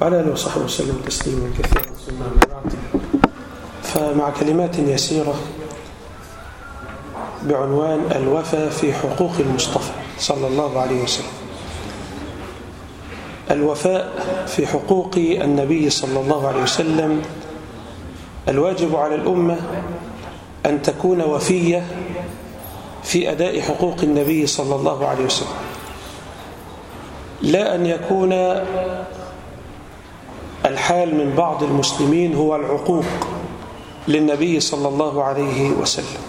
وعلى آله وصحبه وسلم تسليما كثيرا. ثم بعد فمع كلمات يسيرة بعنوان الوفاء في حقوق المصطفى صلى الله عليه وسلم. الوفاء في حقوق النبي صلى الله عليه وسلم الواجب على الأمة أن تكون وفية في أداء حقوق النبي صلى الله عليه وسلم. لا أن يكون الحال من بعض المسلمين هو العقوق للنبي صلى الله عليه وسلم.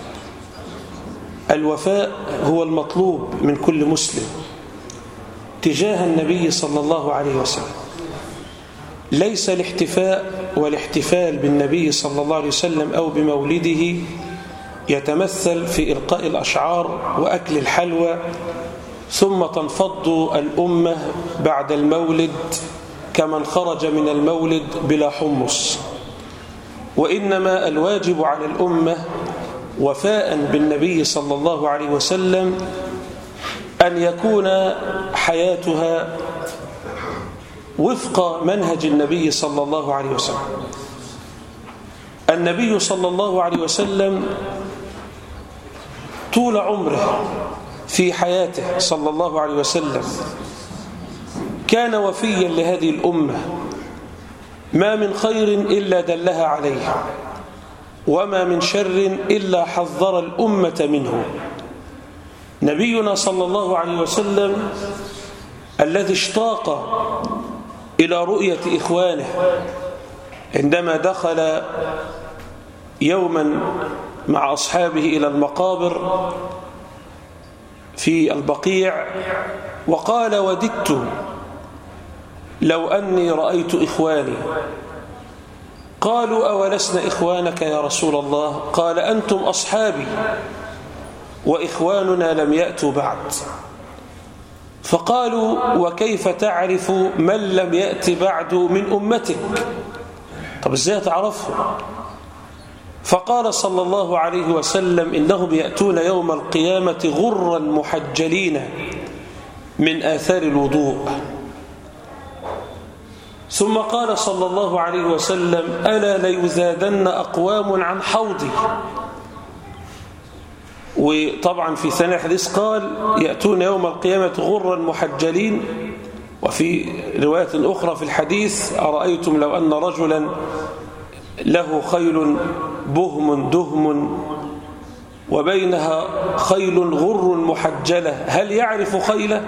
الوفاء هو المطلوب من كل مسلم تجاه النبي صلى الله عليه وسلم. ليس الاحتفاء والاحتفال بالنبي صلى الله عليه وسلم أو بمولده يتمثل في إلقاء الأشعار وأكل الحلوى ثم تنفض الأمة بعد المولد كمن خرج من المولد بلا حمص. وإنما الواجب على الأمة وفاء بالنبي صلى الله عليه وسلم أن يكون حياتها وفق منهج النبي صلى الله عليه وسلم. النبي صلى الله عليه وسلم طول عمره في حياته صلى الله عليه وسلم كان وفيا لهذه الأمة ما من خير إلا دلها عليه وما من شر إلا حذر الأمة منه. نبينا صلى الله عليه وسلم الذي اشتاق إلى رؤية إخوانه عندما دخل يوما مع أصحابه إلى المقابر في البقيع وقال وددت لو أني رأيت إخواني. قالوا أولسنا إخوانك يا رسول الله؟ قال أنتم أصحابي وإخواننا لم يأتوا بعد. فقالوا وكيف تعرف من لم يأت بعد من أمتك؟ طب إزاي تعرفه فقال صلى الله عليه وسلم إنهم يأتون يوم القيامة غرا محجلين من آثار الوضوء. ثم قال صلى الله عليه وسلم ألا ليزادن أقوام عن حوضي. وطبعا في ثاني الحديث قال يأتون يوم القيامة غرا محجلين. وفي رواية أخرى في الحديث أرأيتم لو أن رجلا له خيل بهم دهم وبينها خيل غر محجلة هل يعرف خيله؟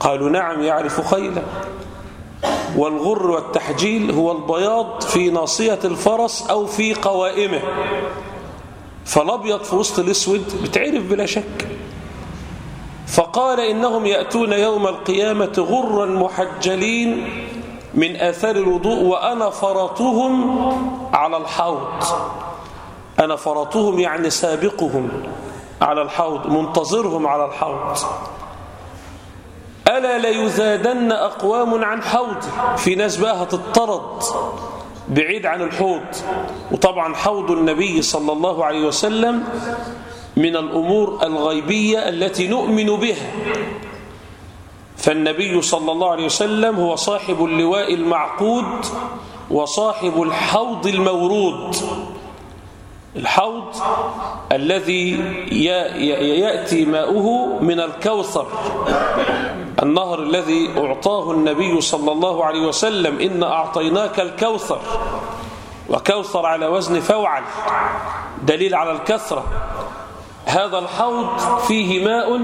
قالوا نعم يعرف خيله. والغر والتحجيل هو البياض في ناصية الفرس أو في قوائمه. فالأبيض في وسط الأسود بتعرف بلا شك. فقال إنهم يأتون يوم القيامة غرا محجلين من آثار الوضوء وأنا فرطهم على الحوض. أنا فرطهم يعني سابقهم على الحوض منتظرهم على الحوض. ألا ليزادن أقوام عن حوضي في ناس بقى هتطرد بعيد عن الحوض. وطبعا حوض النبي صلى الله عليه وسلم من الأمور الغيبية التي نؤمن بها. فالنبي صلى الله عليه وسلم هو صاحب اللواء المعقود وصاحب الحوض المورود. الحوض الذي يأتي ماؤه من الكوثر. النهر الذي أعطاه النبي صلى الله عليه وسلم إن أعطيناك الكوثر وكوثر على وزن فوعل دليل على الكثرة. هذا الحوض فيه ماء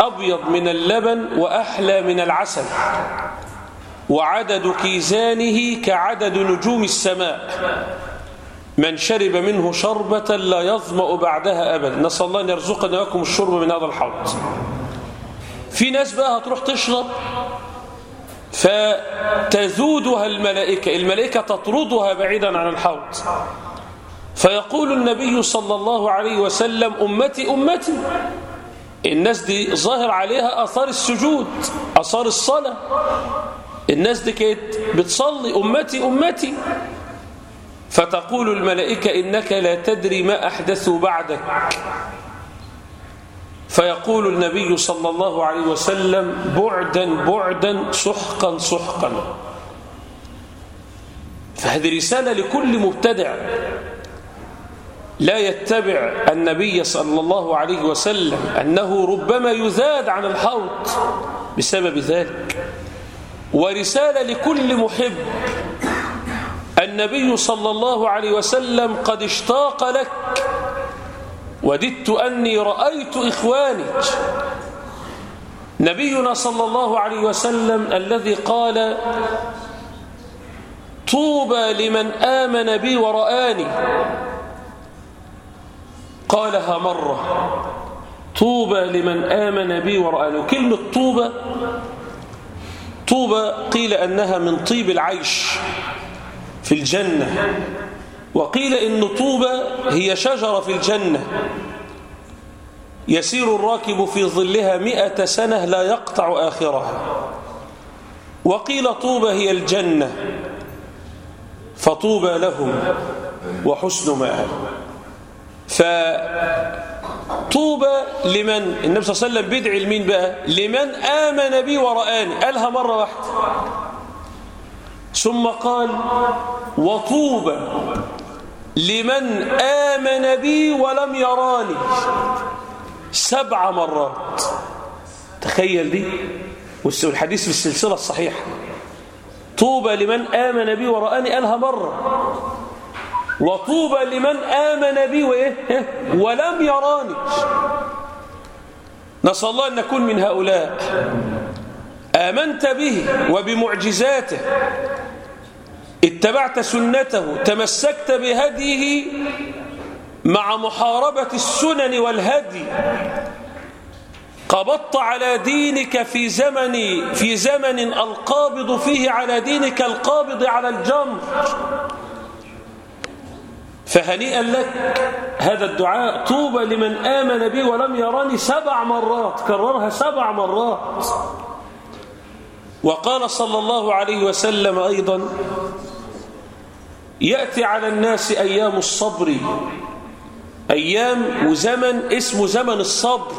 أبيض من اللبن وأحلى من العسل وعدد كيزانه كعدد نجوم السماء. من شرب منه شربة لا يظمأ بعدها أبدا نسأل الله أن يرزقنا لكم الشرب من هذا الحوض. في ناس بقى هتروح تشرب فتزودها الملائكة الملائكة تطردها بعيدا عن الحوض. فيقول النبي صلى الله عليه وسلم أمتي أمتي الناس دي ظاهر عليها أثار السجود أثار الصلاة. الناس دي كانت بتصلي أمتي أمتي. فتقول الملائكة إنك لا تدري ما أحدثوا بعدك. فيقول النبي صلى الله عليه وسلم بعدا بعدا سحقا سحقا. فهذه رسالة لكل مبتدع. لا يتبع النبي صلى الله عليه وسلم أنه ربما يزاد عن الحوض بسبب ذلك. ورسالة لكل محب. النبي صلى الله عليه وسلم قد اشتاق لك وددت أني رأيت إخوانك نبينا صلى الله عليه وسلم الذي قال طوبى لمن آمن بي ورآني. قالها مرة طوبى لمن آمن بي ورآني. وكلمة طوبى طوبى قيل أنها من طيب العيش في الجنة. وقيل إن طوبى هي شجرة في الجنة. يسير الراكب في ظلها مئة سنة لا يقطع آخرها. وقيل طوبى هي الجنة فطوبى لهم وحسن مآب فطوبى لمن؟ النبي صلى الله عليه وسلم بيدعي لمين بقى. لمن آمن بي ورآني. قالها مرة واحدة. ثم قال وطوبى. لمن آمن بي ولم يراني سبع مرات. تخيل دي. والحديث في السلسلة الصحيحة. طوبى لمن آمن بي ورآني قالها مرة. وطوبى لمن آمن بي وإيه؟ ولم يراني. نسأل الله أن نكون من هؤلاء. آمنت به وبمعجزاته. اتبعت سنته تمسكت بهديه مع محاربة السنن والهدي. قبضت على دينك في زمن في زمن القابض فيه على دينك القابض على الجمر. فهنيئا لك هذا الدعاء. طوبى لمن آمن بي ولم يراني سبع مرات كررها سبع مرات. وقال صلى الله عليه وسلم أيضا يأتي على الناس أيام الصبر. أيام وزمن اسمه زمن الصبر.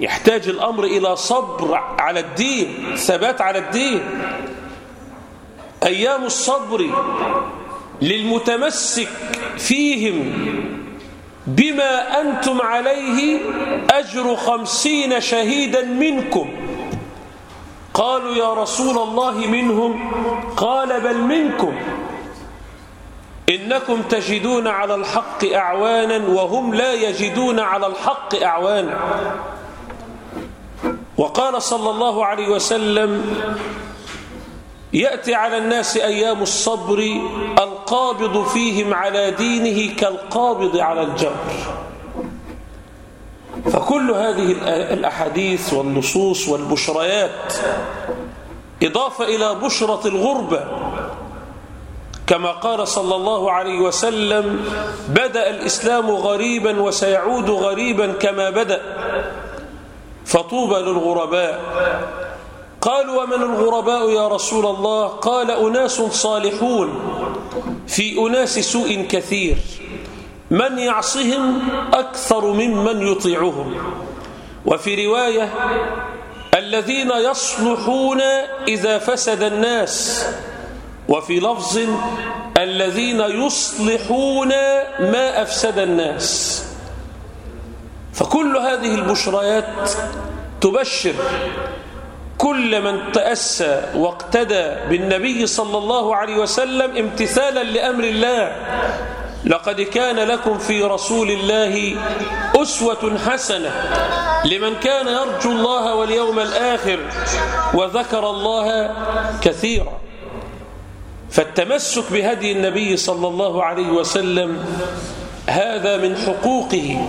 يحتاج الأمر إلى صبر على الدين ثبات على الدين. أيام الصبر للمتمسك فيهم بما أنتم عليه أجر خمسين شهيدا منكم. قالوا يا رسول الله منهم؟ قال بل منكم. إنكم تجدون على الحق أعوانا وهم لا يجدون على الحق أعوانا. وقال صلى الله عليه وسلم يأتي على الناس أيام الصبر القابض فيهم على دينه كالقابض على الجبر. فكل هذه الأحاديث والنصوص والبشريات إضافة إلى بشرة الغربة كما قال صلى الله عليه وسلم بدأ الإسلام غريبا وسيعود غريبا كما بدأ فطوبى للغرباء. قالوا ومن الغرباء يا رسول الله؟ قال أناس صالحون في أناس سوء كثير من يعصهم أكثر ممن يطيعهم. وفي رواية الذين يصلحون إذا فسد الناس وفي لفظ الذين يصلحون ما أفسد الناس. فكل هذه البشريات تبشر كل من تأسى واقتدى بالنبي صلى الله عليه وسلم امتثالا لأمر الله. لقد كان لكم في رسول الله أسوة حسنة لمن كان يرجو الله واليوم الآخر وذكر الله كثيرا. فالتمسك بهدي النبي صلى الله عليه وسلم هذا من حقوقه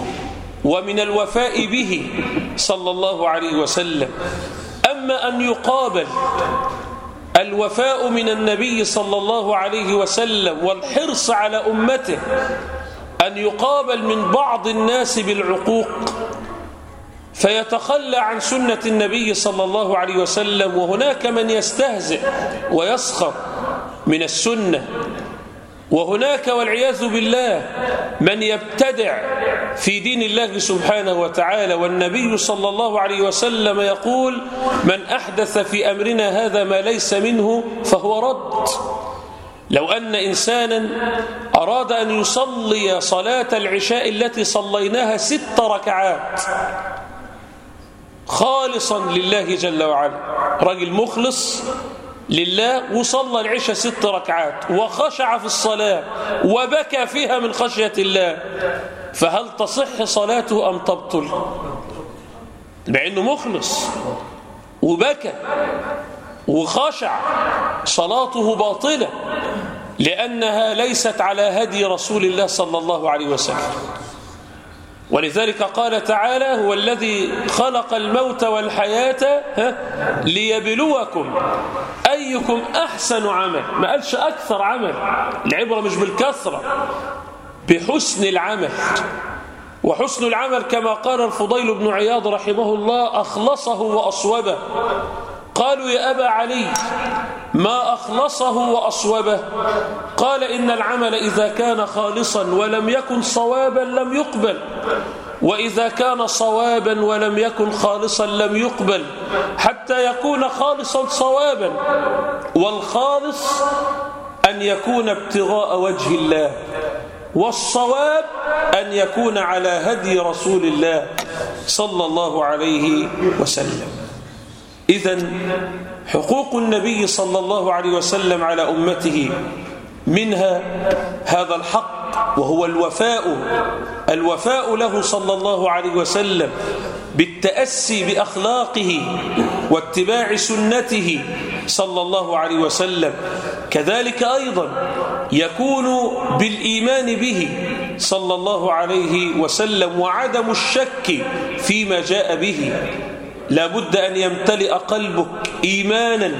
ومن الوفاء به صلى الله عليه وسلم. أما أن يقابل الوفاء من النبي صلى الله عليه وسلم والحرص على أمته أن يقابل من بعض الناس بالعقوق فيتخلى عن سنة النبي صلى الله عليه وسلم وهناك من يستهزئ ويسخر من السنة. وهناك والعياذ بالله من يبتدع في دين الله سبحانه وتعالى. والنبي صلى الله عليه وسلم يقول من أحدث في أمرنا هذا ما ليس منه فهو رد. لو أن إنسانا أراد أن يصلي صلاة العشاء التي صليناها ست ركعات خالصا لله جل وعلا. رجل مخلص لله وصلى العشاء ست ركعات وخشع في الصلاة وبكى فيها من خشية الله. فهل تصح صلاته أم تبطل؟ مع أنه مخلص وبكى وخشع صلاته باطلة لأنها ليست على هدي رسول الله صلى الله عليه وسلم. ولذلك قال تعالى هو الذي خلق الموت والحياة ليبلوكم أيكم أحسن عمل؟ ما قالش أكثر عمل. العبرة مش بالكثرة بحسن العمل. وحسن العمل كما قال الفضيل بن عياض رحمه الله أخلصه وأصوبه. قالوا يا أبا علي ما أخلصه وأصوبه؟ قال إن العمل إذا كان خالصا ولم يكن صوابا لم يقبل. وإذا كان صوابا ولم يكن خالصا لم يقبل حتى يكون خالصا صوابا. والخالص أن يكون ابتغاء وجه الله والصواب أن يكون على هدي رسول الله صلى الله عليه وسلم. إذا حقوق النبي صلى الله عليه وسلم على أمته منها هذا الحق. وهو الوفاء الوفاء له صلى الله عليه وسلم بالتأسي بأخلاقه واتباع سنته صلى الله عليه وسلم. كذلك أيضا يكون بالإيمان به صلى الله عليه وسلم وعدم الشك فيما جاء به. لا بد أن يمتلئ قلبك إيمانا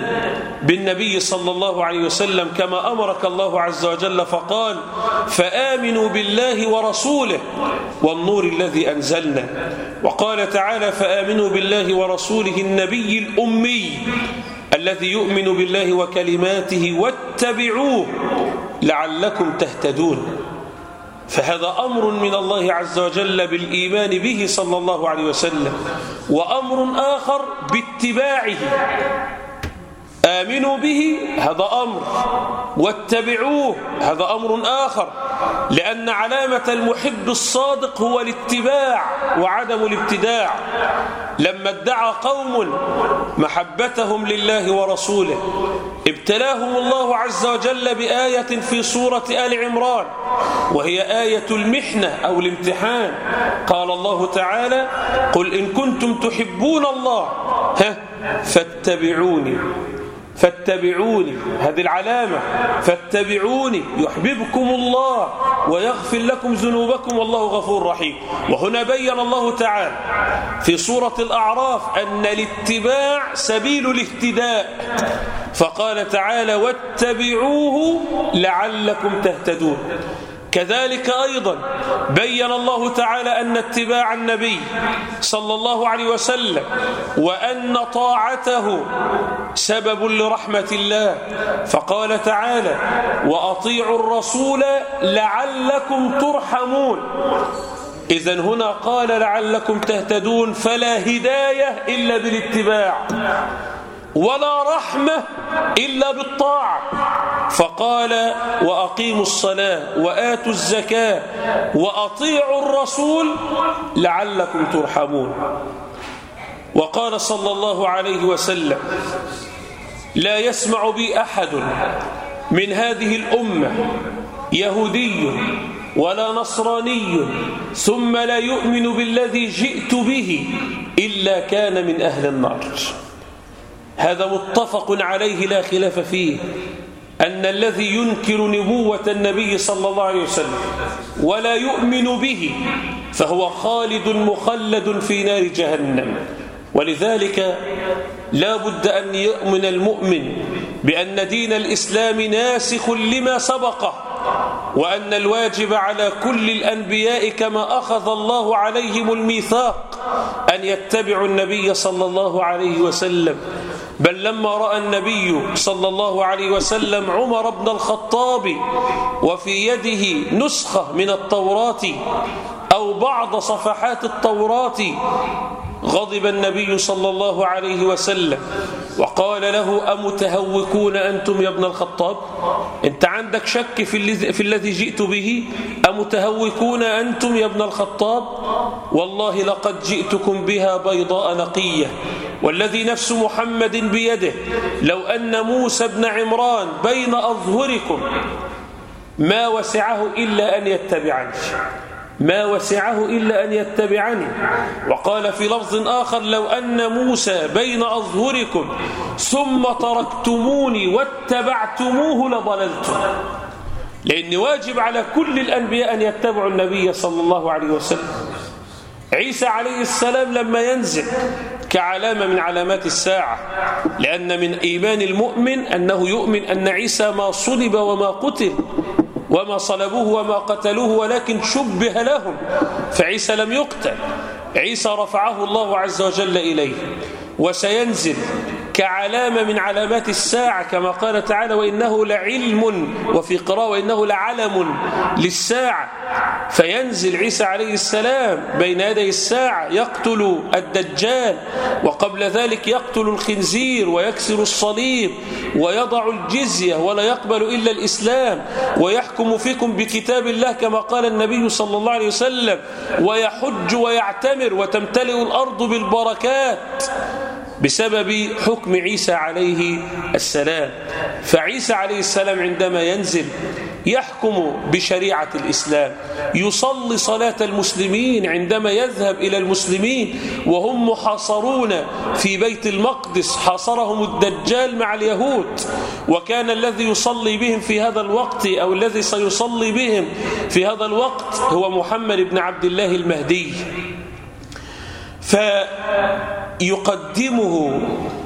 بالنبي صلى الله عليه وسلم كما أمرك الله عز وجل فقال فآمنوا بالله ورسوله والنور الذي أنزلنا وقال تعالى فآمنوا بالله ورسوله النبي الأمي الذي يؤمن بالله وكلماته واتبعوه لعلكم تهتدون فهذا أمر من الله عز وجل بالإيمان به صلى الله عليه وسلم وأمر آخر باتباعه. آمنوا به هذا أمر. واتبعوه هذا أمر آخر. لأن علامة المحب الصادق هو الاتباع وعدم الابتداع. لما ادعى قوم محبتهم لله ورسوله ابتلاهم الله عز وجل بآية في سورة آل عمران وهي آية المحنة أو الامتحان. قال الله تعالى قل إن كنتم تحبون الله ها فاتبعوني. فاتبعوني هذه العلامة فاتبعوني يحببكم الله ويغفر لكم ذنوبكم والله غفور رحيم. وهنا بين الله تعالى في سورة الأعراف أن الاتباع سبيل الاهتداء. فقال تعالى واتبعوه لعلكم تهتدون. كذلك أيضا بين الله تعالى أن اتباع النبي صلى الله عليه وسلم وأن طاعته سبب لرحمة الله. فقال تعالى وأطيعوا الرسول لعلكم ترحمون. إذا هنا قال لعلكم تهتدون فلا هداية إلا بالاتباع. ولا رحمة إلا بالطاعة. فقال وأقيموا الصلاة وآتوا الزكاة وأطيعوا الرسول لعلكم ترحمون. وقال صلى الله عليه وسلم لا يسمع بي أحد من هذه الأمة يهودي ولا نصراني ثم لا يؤمن بالذي جئت به إلا كان من أهل النار. هذا متفق عليه لا خلاف فيه أن الذي ينكر نبوة النبي صلى الله عليه وسلم ولا يؤمن به فهو خالد مخلد في نار جهنم. ولذلك لا بد أن يؤمن المؤمن بأن دين الإسلام ناسخ لما سبقه وأن الواجب على كل الأنبياء كما أخذ الله عليهم الميثاق أن يتبعوا النبي صلى الله عليه وسلم. بل لما رأى النبي صلى الله عليه وسلم عمر بن الخطاب وفي يده نسخة من التوراة أو بعض صفحات التوراة غضب النبي صلى الله عليه وسلم وقال له أمتهوكون أنتم يا ابن الخطاب؟ أنت عندك شك في الذي, في جئت به؟ أمتهوكون أنتم يا ابن الخطاب؟ والله لقد جئتكم بها بيضاء نقية. والذي نفس محمد بيده لو أن موسى بن عمران بين أظهركم ما وسعه إلا أن يتبعني. ما وسعه إلا أن يتبعني. وقال في لفظ آخر لو أن موسى بين أظهركم ثم تركتموني واتبعتموه لضللتم لأن واجب على كل الأنبياء أن يتبعوا النبي صلى الله عليه وسلم. عيسى عليه السلام لما ينزل كعلامة من علامات الساعة لأن من إيمان المؤمن أنه يؤمن أن عيسى ما صلب وما قتل وما صلبوه وما قتلوه ولكن شبه لهم فعيسى لم يقتل عيسى رفعه الله عز وجل إليه وسينزل كعلامة من علامات الساعة كما قال تعالى وإنه لعلم وفي قراءة وإنه لعلم للساعة فينزل عيسى عليه السلام بين يدي الساعة يقتل الدجال وقبل ذلك يقتل الخنزير ويكسر الصليب ويضع الجزية ولا يقبل إلا الإسلام ويحكم فيكم بكتاب الله كما قال النبي صلى الله عليه وسلم ويحج ويعتمر وتمتلئ الأرض بالبركات بسبب حكم عيسى عليه السلام. فعيسى عليه السلام عندما ينزل يحكم بشريعة الإسلام. يصلي صلاة المسلمين عندما يذهب إلى المسلمين وهم محاصرون في بيت المقدس. حاصرهم الدجال مع اليهود. وكان الذي يصلي بهم في هذا الوقت أو الذي سيصلي بهم في هذا الوقت هو محمد بن عبد الله المهدي. فيقدمه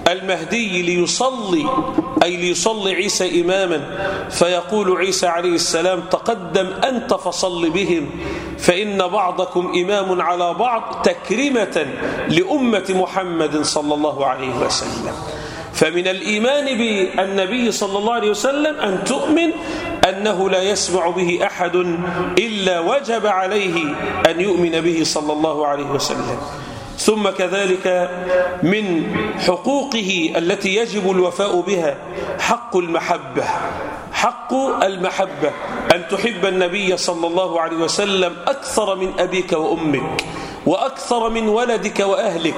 المهدي ليصلي أي ليصلي عيسى إماما. فيقول عيسى عليه السلام تقدم أنت فصل بهم فإن بعضكم إمام على بعض تكرمة لأمة محمد صلى الله عليه وسلم. فمن الإيمان بالنبي صلى الله عليه وسلم أن تؤمن أنه لا يسمع به أحد إلا وجب عليه أن يؤمن به صلى الله عليه وسلم. ثم كذلك من حقوقه التي يجب الوفاء بها حق المحبة حق المحبة. أن تحب النبي صلى الله عليه وسلم أكثر من أبيك وأمك وأكثر من ولدك وأهلك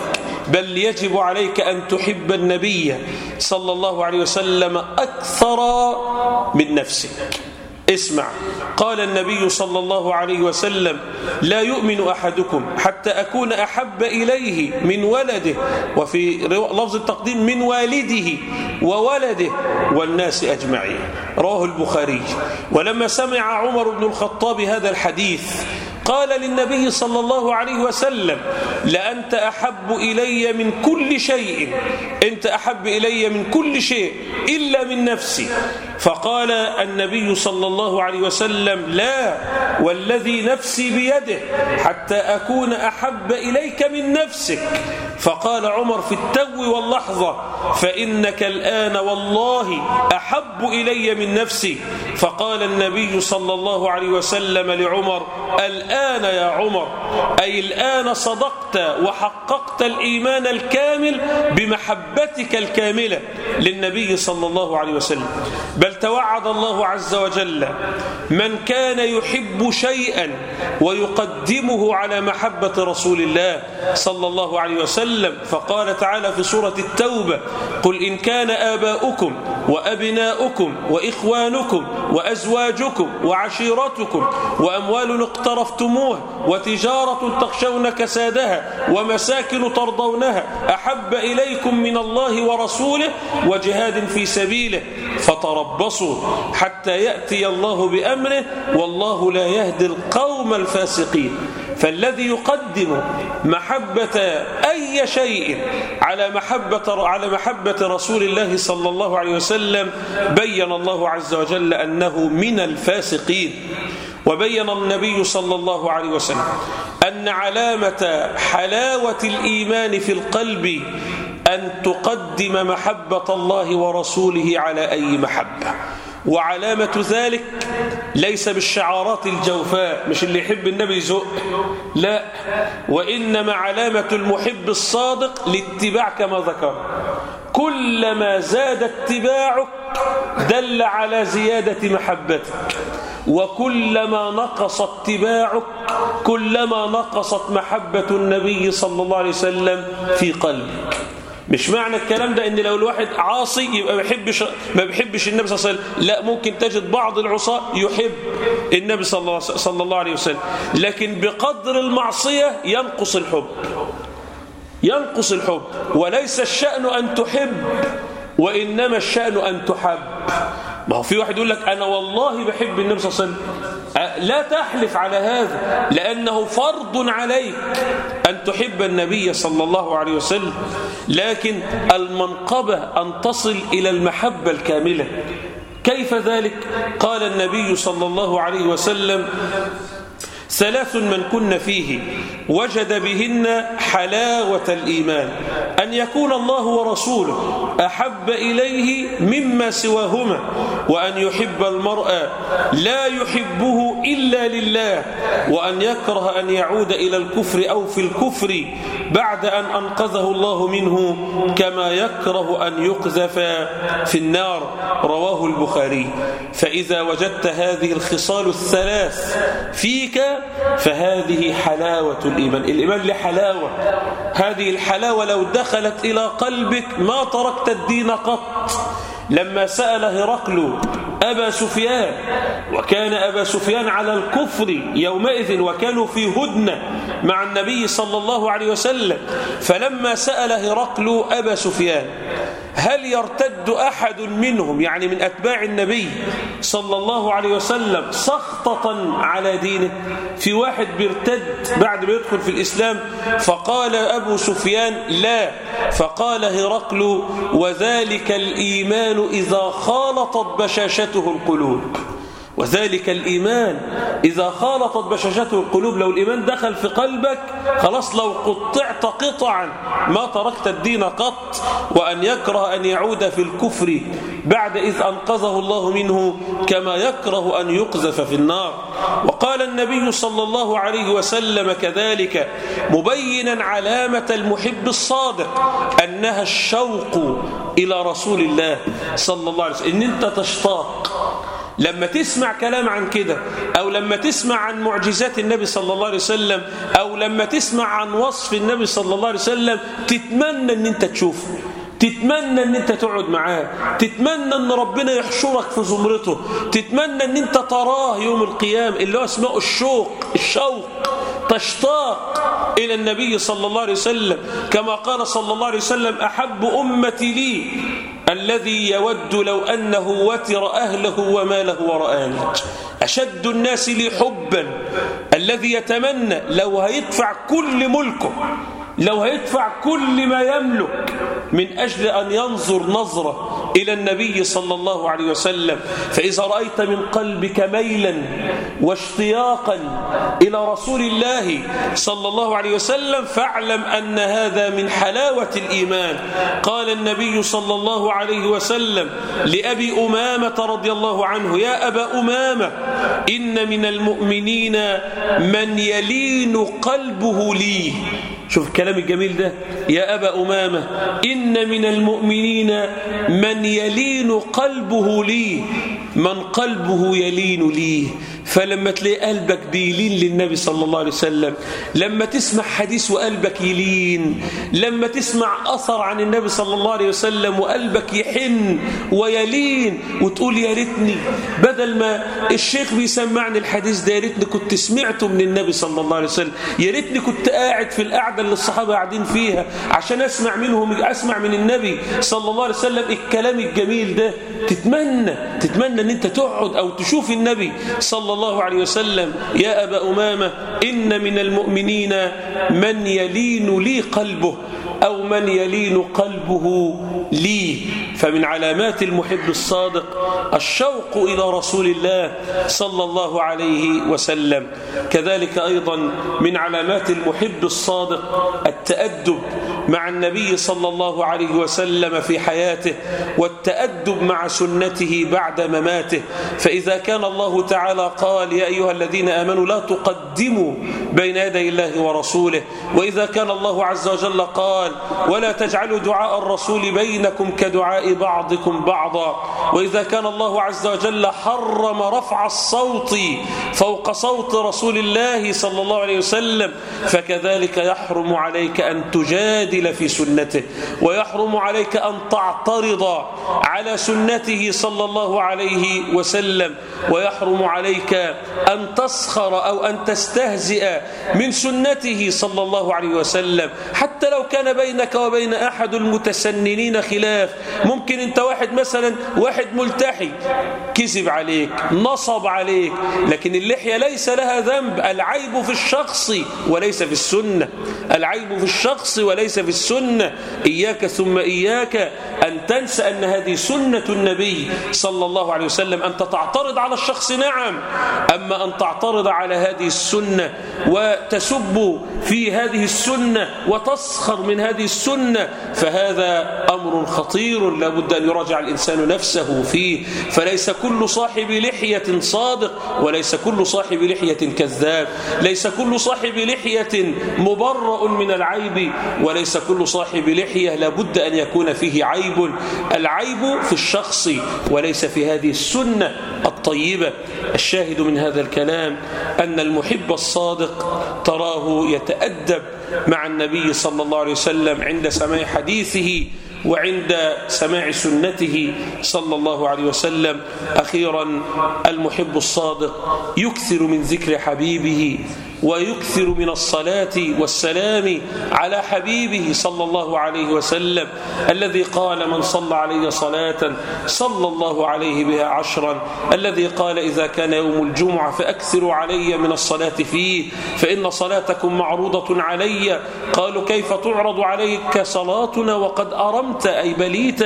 بل يجب عليك أن تحب النبي صلى الله عليه وسلم أكثر من نفسك. اسمع. قال النبي صلى الله عليه وسلم لا يؤمن أحدكم حتى أكون أحب إليه من ولده. وفي لفظ التقديم من والده وولده والناس أجمعين. رواه البخاري. ولما سمع عمر بن الخطاب هذا الحديث قال للنبي صلى الله عليه وسلم لأنت أحب إلي من كل شيء. أنت أحب إلي من كل شيء إلا من نفسي. فقال النبي صلى الله عليه وسلم لا والذي نفسي بيده حتى أكون أحب إليك من نفسك. فقال عمر في التو واللحظة فإنك الآن والله أحب إلي من نفسي. فقال النبي صلى الله عليه وسلم لعمر الآن يا عمر أي الآن صدقت وحققت الإيمان الكامل بمحبتك الكاملة للنبي صلى الله عليه وسلم. بل توعد الله عز وجل من كان يحب شيئا ويقدمه على محبة رسول الله صلى الله عليه وسلم. فقال تعالى في سورة التوبة قل إن كان آباؤكم وأبناؤكم وإخوانكم وأزواجكم وعشيرتكم وأموال اقترفتموها وتجارة تخشون كسادها ومساكن ترضونها أحب إليكم من الله ورسوله وجهاد في سبيله. فتربصوا حتى يأتي الله بأمره والله لا يهدي القوم الفاسقين. فالذي يقدم محبة أي شيء على محبة على محبة رسول الله صلى الله عليه وسلم بين الله عز وجل أنه من الفاسقين. وبين النبي صلى الله عليه وسلم أن علامة حلاوة الإيمان في القلب أن تقدم محبة الله ورسوله على أي محبة. وعلامة ذلك ليس بالشعارات الجوفاء مش اللي يحب النبي يزق. لا وإنما علامة المحب الصادق لاتباع كما ذكر. كلما زاد اتباعك دل على زيادة محبتك. وكلما نقص اتباعك كلما نقصت محبة النبي صلى الله عليه وسلم في قلبك. مش معنى الكلام ده إن لو الواحد عاصي يبقى بيحبش ما بيحبش النبي صلى الله عليه وسلم. لا ممكن تجد بعض العصاة يحب النبي صلى الله عليه وسلم. لكن بقدر المعصية ينقص الحب. ينقص الحب. وليس الشأن أن تحب وإنما الشأن أن تحب. ما هو في واحد يقول لك أنا والله بحب النبي صلى الله عليه وسلم. لا تحلف على هذا لأنه فرض عليك أن تحب النبي صلى الله عليه وسلم. لكن المنقبة أن تصل إلى المحبة الكاملة. كيف ذلك؟ قال النبي صلى الله عليه وسلم ثلاث من كن فيه وجد بهن حلاوة الإيمان. أن يكون الله ورسوله أحب إليه مما سواهما وأن يحب المرء لا يحبه إلا لله وأن يكره أن يعود إلى الكفر أو في الكفر بعد أن أنقذه الله منه كما يكره أن يقذف في النار رواه البخاري. فإذا وجدت هذه الخصال الثلاث فيك فهذه حلاوة الإيمان. الإيمان لحلاوة. هذه الحلاوة لو دخلت إلى قلبك ما تركت الدين قط. لما سأل هرقل أبا سفيان وكان أبا سفيان على الكفر يومئذ وكانوا في هدنة مع النبي صلى الله عليه وسلم فلما سأل هرقل أبا سفيان هل يرتد أحد منهم يعني من أتباع النبي صلى الله عليه وسلم سخطة على دينه؟ في واحد بيرتد بعد ما يدخل في الإسلام فقال أبو سفيان لا. فقال هرقل وذلك الإيمان إذا خالطت بشاشته القلوب. وذلك الإيمان. إذا خالطت بشاشته القلوب لو الإيمان دخل في قلبك خلاص لو قطعت قطعا ما تركت الدين قط. وأن يكره أن يعود في الكفر بعد إذ أنقذه الله منه كما يكره أن يقذف في النار. وقال النبي صلى الله عليه وسلم كذلك مبينا علامة المحب الصادق أنها الشوق إلى رسول الله صلى الله عليه وسلم. إن أنت تشتاق لما تسمع كلام عن كده أو لما تسمع عن معجزات النبي صلى الله عليه وسلم أو لما تسمع عن وصف النبي صلى الله عليه وسلم تتمنى أن أنت تشوفه تتمنى إن أنت تقعد معاه تتمنى إن ربنا يحشرك في زمرته تتمنى إن أنت تراه يوم القيامة اللي هو اسمه الشوق الشوق تشتاق إلى النبي صلى الله عليه وسلم. كما قال صلى الله عليه وسلم أحب أمتي لي. الذي يود لو أنه وتر أهله وماله ورآني أشد الناس لي حبا الذي يتمنى لو هيدفع كل ملكه لو هيدفع كل ما يملك من أجل أن ينظر نظرة إلى النبي صلى الله عليه وسلم. فإذا رأيت من قلبك ميلا واشتياقا إلى رسول الله صلى الله عليه وسلم فاعلم أن هذا من حلاوة الإيمان. قال النبي صلى الله عليه وسلم لأبي أمامة رضي الله عنه يا أبا أمامة إن من المؤمنين من يلين قلبه لي. شوف الكلام الجميل ده. يا أبا أمامة إن من المؤمنين من يلين قلبه لي من قلبه يلين لي. فلما تلاقي قلبك بيلين للنبي صلى الله عليه وسلم لما تسمع حديث وقلبك يلين لما تسمع أثر عن النبي صلى الله عليه وسلم وقلبك يحن ويلين وتقول يا ريتني بدل ما الشيخ بيسمعني الحديث ده يا ريتني كنت سمعته من النبي صلى الله عليه وسلم يا ريتني كنت قاعد في القعدة اللي الصحابة قاعدين فيها عشان أسمع منهم أسمع من النبي صلى الله عليه وسلم الكلام الجميل ده. تتمنى تتمنى إن أنت تقعد أو تشوف النبي صلى الله عليه وسلم يا أبا أمامة إن من المؤمنين من يلين لي قلبه أو من يلين قلبه لي فمن علامات المحب الصادق الشوق إلى رسول الله صلى الله عليه وسلم كذلك أيضا من علامات المحب الصادق التأدب مع النبي صلى الله عليه وسلم في حياته والتأدب مع سنته بعد مماته. فإذا كان الله تعالى قال يا أيها الذين آمنوا لا تقدموا بين يدي الله ورسوله. وإذا كان الله عز وجل قال ولا تجعلوا دعاء الرسول بينكم كدعاء بعضكم بعضا. وإذا كان الله عز وجل حرم رفع الصوت فوق صوت رسول الله صلى الله عليه وسلم فكذلك يحرم عليك أن تجادل في سنته ويحرم عليك أن تعترض على سنته صلى الله عليه وسلم ويحرم عليك أن تسخر أو أن تستهزئ من سنته صلى الله عليه وسلم. حتى لو كان بينك وبين أحد المتسننين خلاف ممكن أنت واحد مثلا واحد ملتحي كذب عليك نصب عليك لكن اللحية ليس لها ذنب العيب في الشخص وليس في السنة العيب في الشخص وليس في السنة إياك ثم إياك أن تنسى أن هذه سنة النبي صلى الله عليه وسلم أنت تعترض على الشخص نعم. أما أن تعترض على هذه السنة وتسب في هذه السنة وتسخر من هذه السنة فهذا أمر خطير لابد أن يراجع الإنسان نفسه فيه. فليس كل صاحب لحية صادق وليس كل صاحب لحية كذاب. ليس كل صاحب لحية مبرأ من العيب وليس كل صاحب لحية لابد أن يكون فيه عيب. العيب في الشخص وليس في هذه السنة الطيبة. الشاهد من هذا الكلام أن المحب الصادق تراه يتأدب مع النبي صلى الله عليه وسلم عند سماع حديثه وعند سماع سنته صلى الله عليه وسلم. أخيرا المحب الصادق يكثر من ذكر حبيبه. ويكثر من الصلاة والسلام على حبيبه صلى الله عليه وسلم الذي قال من صلى علي صلاة صلى الله عليه بها عشرا الذي قال إذا كان يوم الجمعة فأكثروا علي من الصلاة فيه فإن صلاتكم معروضة علي قالوا كيف تعرض عليك صلاتنا وقد أرمت أي بليت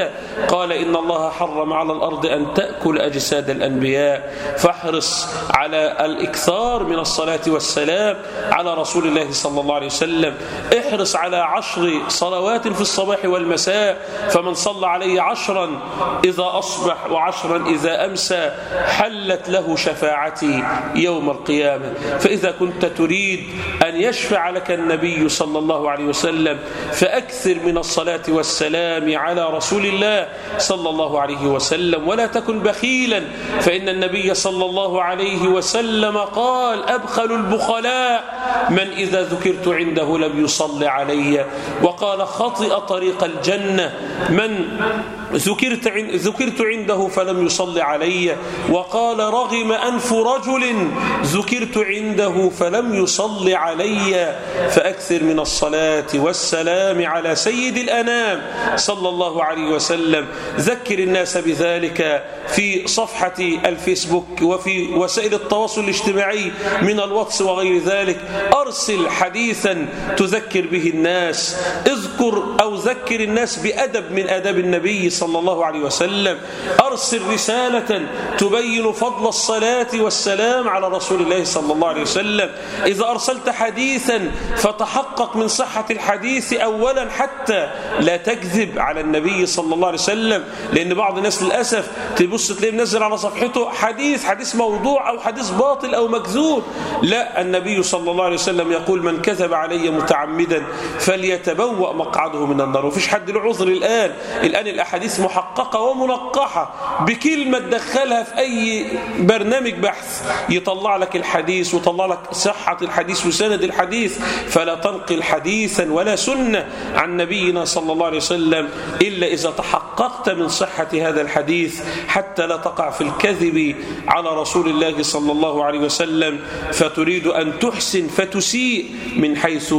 قال إن الله حرم على الأرض أن تأكل أجساد الأنبياء فاحرص على الإكثار من الصلاة والسلام على رسول الله صلى الله عليه وسلم. احرص على عشر صلوات في الصباح والمساء فمن صلى عليه عشرا إذا أصبح وعشرا إذا أمسى حلت له شفاعتي يوم القيامة. فإذا كنت تريد أن يشفع لك النبي صلى الله عليه وسلم فأكثر من الصلاة والسلام على رسول الله صلى الله عليه وسلم. ولا تكن بخيلا فإن النبي صلى الله عليه وسلم قال أبخل البخلاء من إذا ذكرت عنده لم يصل علي وقال خطئ طريق الجنة من ذكرت ذكرت عنده فلم يصل علي. وقال رغم أنف رجل ذكرت عنده فلم يصل علي. فأكثر من الصلاة والسلام على سيد الأنام صلى الله عليه وسلم. ذكر الناس بذلك في صفحة الفيسبوك وفي وسائل التواصل الاجتماعي من الواتس وغير ذلك. أرسل حديثا تذكر به الناس. اذكر أو ذكر الناس بأدب من أدب النبي صلى الله عليه وسلم أرسل رسالة تبين فضل الصلاة والسلام على رسول الله صلى الله عليه وسلم إذا أرسلت حديثا فتحقق من صحة الحديث أولا حتى لا تكذب على النبي صلى الله عليه وسلم لأن بعض الناس للأسف تبص تلاقيه منزل على صفحته حديث حديث موضوع أو حديث باطل أو مكذوب لا النبي صلى الله عليه وسلم يقول من كذب علي متعمدا فليتبوأ مقعده من النار وفيش حد له عذر الآن الآن الأحاديث محققة ومنقحة بكلمة تدخلها في أي برنامج بحث يطلع لك الحديث ويطلع لك صحة الحديث وسند الحديث فلا تنقل حديثا ولا سنة عن نبينا صلى الله عليه وسلم إلا إذا تحققت من صحة هذا الحديث حتى لا تقع في الكذب على رسول الله صلى الله عليه وسلم. فتريد أن تحسن فتسيء من حيث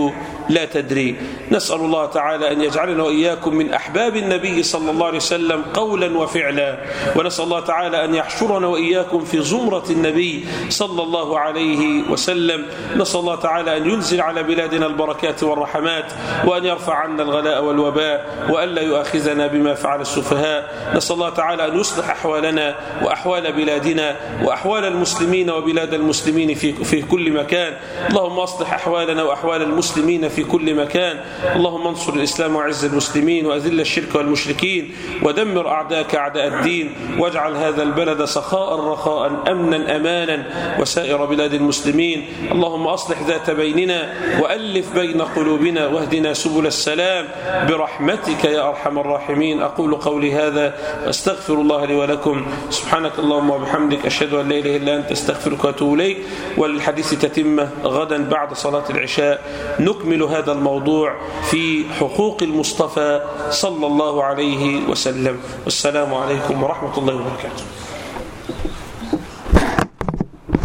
لا تدري. نسأل الله تعالى أن يجعلنا وإياكم من أحباب النبي صلى الله عليه وسلم قولا وفعلا. ونسأل الله تعالى أن يحشرنا وإياكم في زمرة النبي صلى الله عليه وسلم. نسأل الله تعالى أن ينزل على بلادنا البركات والرحمات وأن يرفع عنا الغلاء والوباء وألا يؤاخذنا بما فعل السفهاء. نسأل الله تعالى أن يصلح أحوالنا وأحوال بلادنا وأحوال المسلمين وبلاد المسلمين في, في كل مكان. اللهم أصلح أحوالنا وأحوال المسلمين في في كل مكان. اللهم انصر الإسلام وعز المسلمين وأذل الشرك والمشركين ودمر أعداءك أعداء الدين واجعل هذا البلد سخاء رخاء أمنا أمانا وسائر بلاد المسلمين. اللهم أصلح ذات بيننا وألف بين قلوبنا واهدنا سبل السلام. برحمتك يا أرحم الراحمين. أقول قولي هذا أستغفر الله لي ولكم. سبحانك اللهم وبحمدك. أشهد أن لا إله إلا أنت. أستغفرك وأتوب إليك. وللحديث تتمة غدا بعد صلاة العشاء. نكمل هذا الموضوع في حقوق المصطفى صلى الله عليه وسلم. والسلام عليكم ورحمة الله وبركاته.